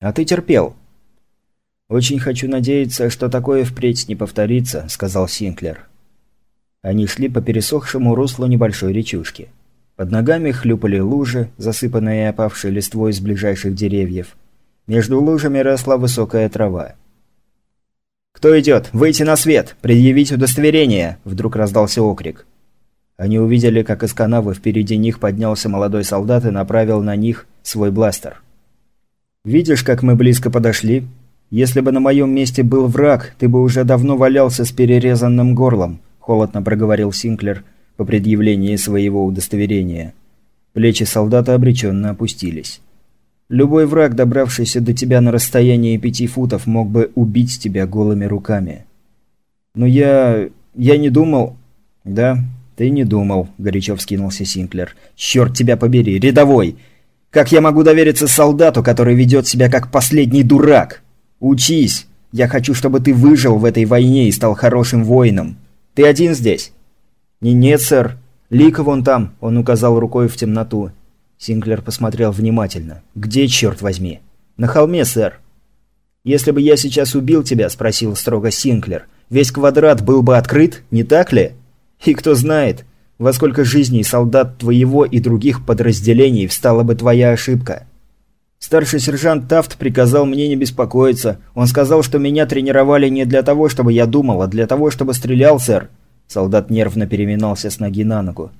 А ты терпел. «Очень хочу надеяться, что такое впредь не повторится», – сказал Синклер. Они шли по пересохшему руслу небольшой речушки. Под ногами хлюпали лужи, засыпанные опавшей листвой из ближайших деревьев. Между лужами росла высокая трава. «Кто идет? Выйти на свет! Предъявить удостоверение!» – вдруг раздался окрик. Они увидели, как из канавы впереди них поднялся молодой солдат и направил на них свой бластер. «Видишь, как мы близко подошли?» «Если бы на моем месте был враг, ты бы уже давно валялся с перерезанным горлом», – холодно проговорил Синклер по предъявлении своего удостоверения. Плечи солдата обреченно опустились. «Любой враг, добравшийся до тебя на расстоянии пяти футов, мог бы убить тебя голыми руками». «Но я... я не думал...» «Да, ты не думал», – горячо вскинулся Синклер. «Черт тебя побери, рядовой! Как я могу довериться солдату, который ведет себя как последний дурак?» «Учись! Я хочу, чтобы ты выжил в этой войне и стал хорошим воином. Ты один здесь?» «Не, нет, сэр. Лика вон там», – он указал рукой в темноту. Синклер посмотрел внимательно. «Где, черт возьми?» «На холме, сэр». «Если бы я сейчас убил тебя», – спросил строго Синклер, – «весь квадрат был бы открыт, не так ли? И кто знает, во сколько жизней солдат твоего и других подразделений встала бы твоя ошибка?» Старший сержант Тафт приказал мне не беспокоиться. Он сказал, что меня тренировали не для того, чтобы я думал, а для того, чтобы стрелял, сэр. Солдат нервно переминался с ноги на ногу.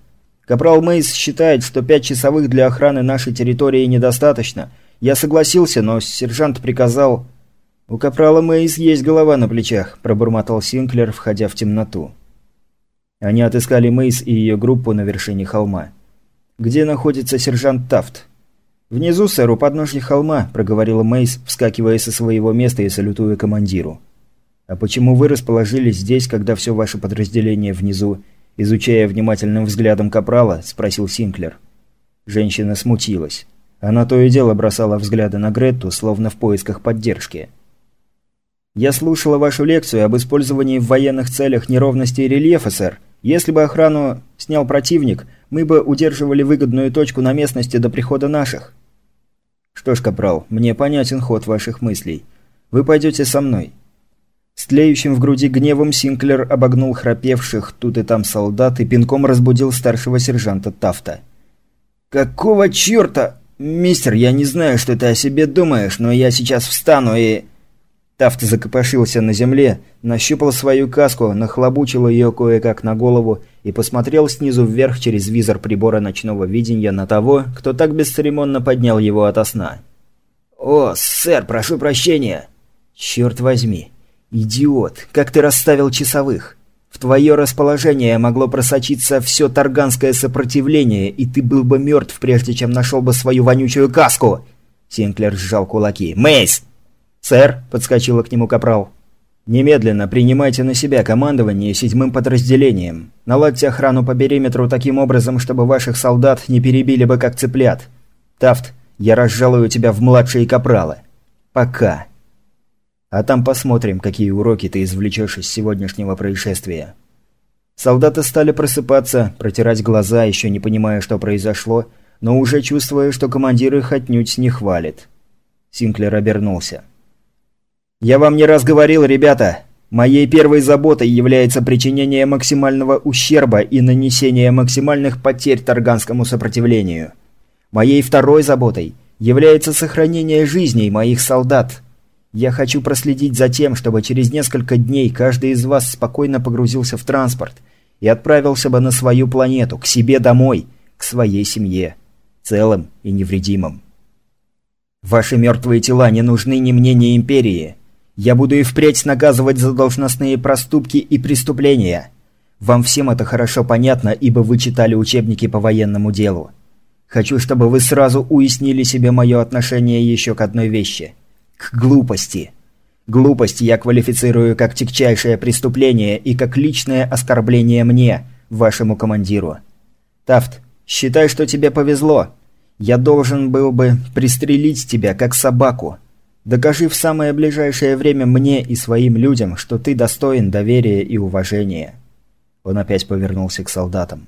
Капрал Мейс считает, что пять часовых для охраны нашей территории недостаточно. Я согласился, но сержант приказал... «У Капрала Мейс есть голова на плечах», – пробормотал Синклер, входя в темноту. Они отыскали Мейс и ее группу на вершине холма. «Где находится сержант Тафт?» «Внизу, сэр, у подножья холма», – проговорила Мейс, вскакивая со своего места и салютуя командиру. «А почему вы расположились здесь, когда все ваше подразделение внизу?» Изучая внимательным взглядом Капрала, спросил Синклер. Женщина смутилась. Она то и дело бросала взгляды на Гретту, словно в поисках поддержки. «Я слушала вашу лекцию об использовании в военных целях неровности рельефа, сэр. Если бы охрану снял противник, мы бы удерживали выгодную точку на местности до прихода наших». «Что ж, Капрал, мне понятен ход ваших мыслей. Вы пойдете со мной». С тлеющим в груди гневом Синклер обогнул храпевших тут и там солдат и пинком разбудил старшего сержанта Тафта. «Какого черта? Мистер, я не знаю, что ты о себе думаешь, но я сейчас встану и...» Тафт закопошился на земле, нащупал свою каску, нахлобучил ее кое-как на голову и посмотрел снизу вверх через визор прибора ночного видения на того, кто так бесцеремонно поднял его ото сна. «О, сэр, прошу прощения!» «Черт возьми! Идиот! Как ты расставил часовых! В твое расположение могло просочиться все тарганское сопротивление, и ты был бы мертв, прежде чем нашел бы свою вонючую каску!» Синклер сжал кулаки. «Мейс!» «Сэр!» – подскочила к нему капрал. «Немедленно принимайте на себя командование седьмым подразделением. Наладьте охрану по периметру таким образом, чтобы ваших солдат не перебили бы как цыплят. Тафт, я разжалую тебя в младшие капралы. Пока. А там посмотрим, какие уроки ты извлечешь из сегодняшнего происшествия». Солдаты стали просыпаться, протирать глаза, еще не понимая, что произошло, но уже чувствуя, что командир их отнюдь не хвалит. Синклер обернулся. «Я вам не раз говорил, ребята, моей первой заботой является причинение максимального ущерба и нанесение максимальных потерь Тарганскому сопротивлению. Моей второй заботой является сохранение жизней моих солдат. Я хочу проследить за тем, чтобы через несколько дней каждый из вас спокойно погрузился в транспорт и отправился бы на свою планету, к себе домой, к своей семье, целым и невредимым. Ваши мертвые тела не нужны ни мне, ни Империи. Я буду и впредь наказывать за должностные проступки и преступления. Вам всем это хорошо понятно, ибо вы читали учебники по военному делу. Хочу, чтобы вы сразу уяснили себе мое отношение еще к одной вещи. К глупости. Глупость я квалифицирую как тягчайшее преступление и как личное оскорбление мне, вашему командиру. Тафт, считай, что тебе повезло. Я должен был бы пристрелить тебя, как собаку. Докажи в самое ближайшее время мне и своим людям, что ты достоин доверия и уважения». Он опять повернулся к солдатам.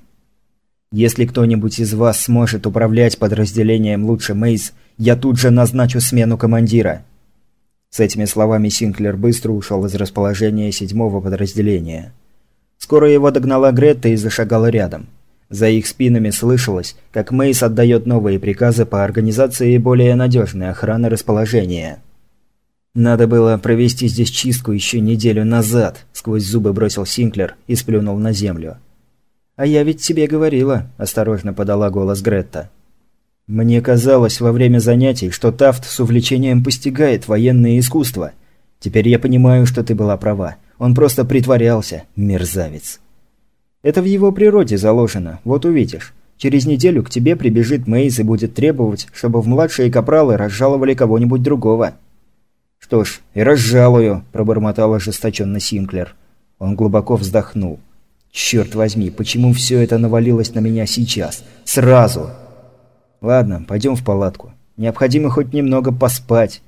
«Если кто-нибудь из вас сможет управлять подразделением лучше Мейс, Я тут же назначу смену командира». С этими словами Синклер быстро ушел из расположения седьмого подразделения. Скоро его догнала Гретта и зашагала рядом. За их спинами слышалось, как Мейс отдает новые приказы по организации более надежной охраны расположения. «Надо было провести здесь чистку еще неделю назад», – сквозь зубы бросил Синклер и сплюнул на землю. «А я ведь тебе говорила», – осторожно подала голос Гретта. «Мне казалось во время занятий, что Тафт с увлечением постигает военное искусство. Теперь я понимаю, что ты была права. Он просто притворялся, мерзавец». Это в его природе заложено, вот увидишь. Через неделю к тебе прибежит Мейз и будет требовать, чтобы в младшие капралы разжаловали кого-нибудь другого». «Что ж, и разжалую», – пробормотал ожесточенно Синклер. Он глубоко вздохнул. «Черт возьми, почему все это навалилось на меня сейчас? Сразу!» «Ладно, пойдем в палатку. Необходимо хоть немного поспать.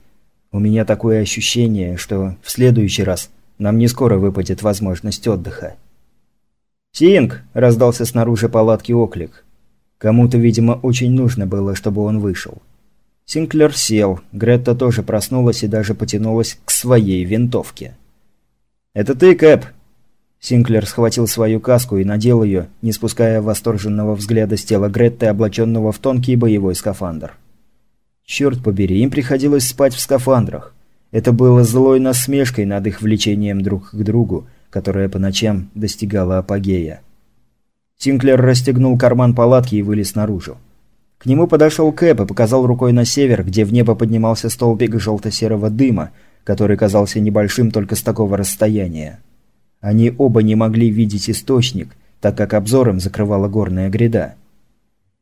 У меня такое ощущение, что в следующий раз нам не скоро выпадет возможность отдыха». «Синг!» – раздался снаружи палатки оклик. Кому-то, видимо, очень нужно было, чтобы он вышел. Синклер сел, Гретта тоже проснулась и даже потянулась к своей винтовке. «Это ты, Кэп?» Синклер схватил свою каску и надел ее, не спуская восторженного взгляда с тела Гретты, облаченного в тонкий боевой скафандр. Черт побери, им приходилось спать в скафандрах. Это было злой насмешкой над их влечением друг к другу, которая по ночам достигала апогея. Синклер расстегнул карман палатки и вылез наружу. К нему подошел Кэп и показал рукой на север, где в небо поднимался столбик желто-серого дыма, который казался небольшим только с такого расстояния. Они оба не могли видеть источник, так как обзором закрывала горная гряда.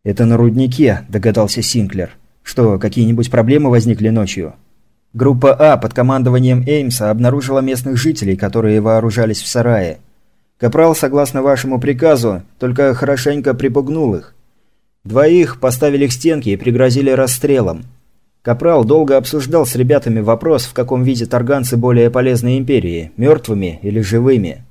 «Это на руднике», – догадался Синклер. «Что, какие-нибудь проблемы возникли ночью?» Группа А под командованием Эймса обнаружила местных жителей, которые вооружались в сарае. Капрал, согласно вашему приказу, только хорошенько припугнул их. Двоих поставили к стенке и пригрозили расстрелом. Капрал долго обсуждал с ребятами вопрос, в каком виде тарганцы более полезны империи – мертвыми или живыми.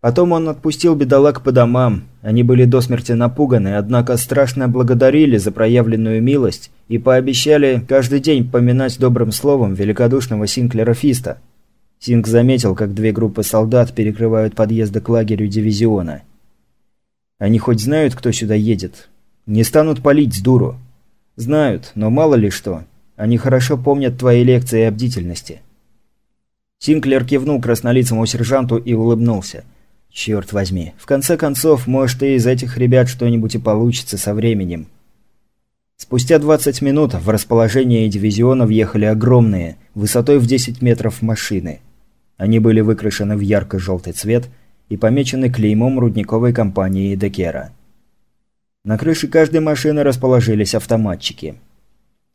Потом он отпустил бедолаг по домам. Они были до смерти напуганы, однако страшно благодарили за проявленную милость и пообещали каждый день поминать добрым словом великодушного Синклера Фиста. Синк заметил, как две группы солдат перекрывают подъезды к лагерю дивизиона. Они хоть знают, кто сюда едет? Не станут палить с дуру. Знают, но мало ли что. Они хорошо помнят твои лекции о бдительности. Синклер кивнул краснолицому сержанту и улыбнулся. Черт возьми. В конце концов, может и из этих ребят что-нибудь и получится со временем. Спустя 20 минут в расположение дивизиона въехали огромные, высотой в 10 метров машины. Они были выкрашены в ярко-желтый цвет и помечены клеймом рудниковой компании Декера. На крыше каждой машины расположились автоматчики.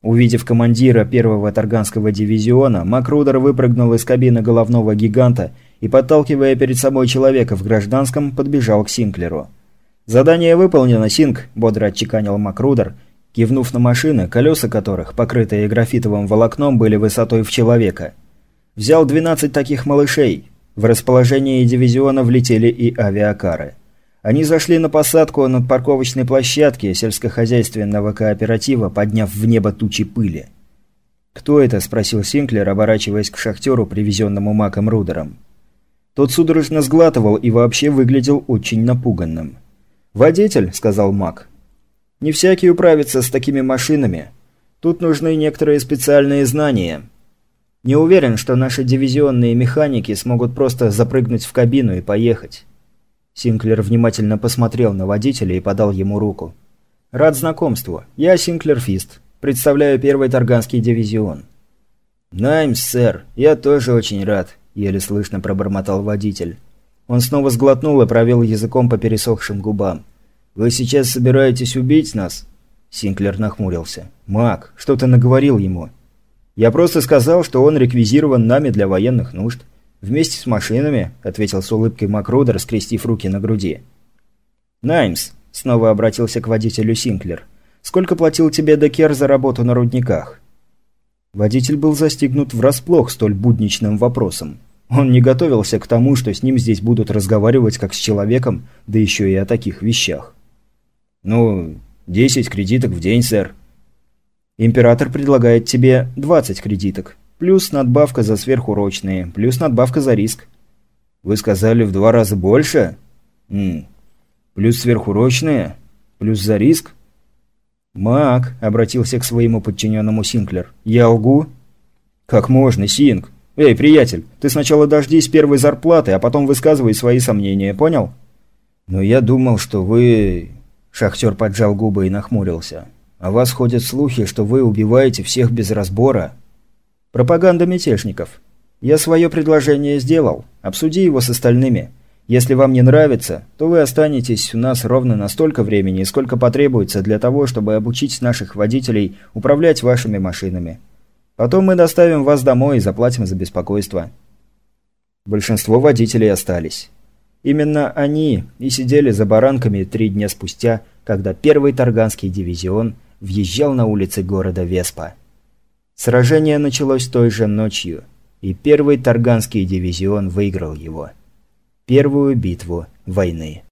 Увидев командира первого Тарганского дивизиона, Макрудер выпрыгнул из кабины головного гиганта и, подталкивая перед собой человека в гражданском, подбежал к Синклеру. «Задание выполнено, Синк», – бодро отчеканил Макрудер, кивнув на машины, колеса которых, покрытые графитовым волокном, были высотой в человека. «Взял 12 таких малышей. В расположение дивизиона влетели и авиакары». Они зашли на посадку над парковочной площадки сельскохозяйственного кооператива, подняв в небо тучи пыли. «Кто это?» – спросил Синклер, оборачиваясь к шахтеру, привезенному Маком Рудером. Тот судорожно сглатывал и вообще выглядел очень напуганным. «Водитель», – сказал Мак. «Не всякий управится с такими машинами. Тут нужны некоторые специальные знания. Не уверен, что наши дивизионные механики смогут просто запрыгнуть в кабину и поехать». Синклер внимательно посмотрел на водителя и подал ему руку. «Рад знакомству. Я Синклер Фист. Представляю первый Тарганский дивизион». «Наймс, сэр. Я тоже очень рад еле слышно пробормотал водитель. Он снова сглотнул и провел языком по пересохшим губам. «Вы сейчас собираетесь убить нас?» Синклер нахмурился. «Мак, что ты наговорил ему?» «Я просто сказал, что он реквизирован нами для военных нужд. Вместе с машинами», — ответил с улыбкой Макрудер, скрестив руки на груди. «Наймс», — снова обратился к водителю Синклер. «Сколько платил тебе Декер за работу на рудниках?» Водитель был застигнут врасплох столь будничным вопросом. Он не готовился к тому, что с ним здесь будут разговаривать как с человеком, да еще и о таких вещах. «Ну, десять кредиток в день, сэр». Император предлагает тебе 20 кредиток. Плюс надбавка за сверхурочные, плюс надбавка за риск. Вы сказали в два раза больше? М Плюс сверхурочные? Плюс за риск? «Мак», — обратился к своему подчиненному Синклер, — «я лгу?» «Как можно, Синк? Эй, приятель, ты сначала дождись первой зарплаты, а потом высказывай свои сомнения, понял?» «Но я думал, что вы...» Шахтер поджал губы и нахмурился. «О вас ходят слухи, что вы убиваете всех без разбора». «Пропаганда мятежников. Я свое предложение сделал. Обсуди его с остальными. Если вам не нравится, то вы останетесь у нас ровно на столько времени, сколько потребуется для того, чтобы обучить наших водителей управлять вашими машинами. Потом мы доставим вас домой и заплатим за беспокойство». Большинство водителей остались. Именно они и сидели за баранками три дня спустя, когда первый Тарганский дивизион въезжал на улицы города Веспа. Сражение началось той же ночью, и первый Тарганский дивизион выиграл его первую битву войны.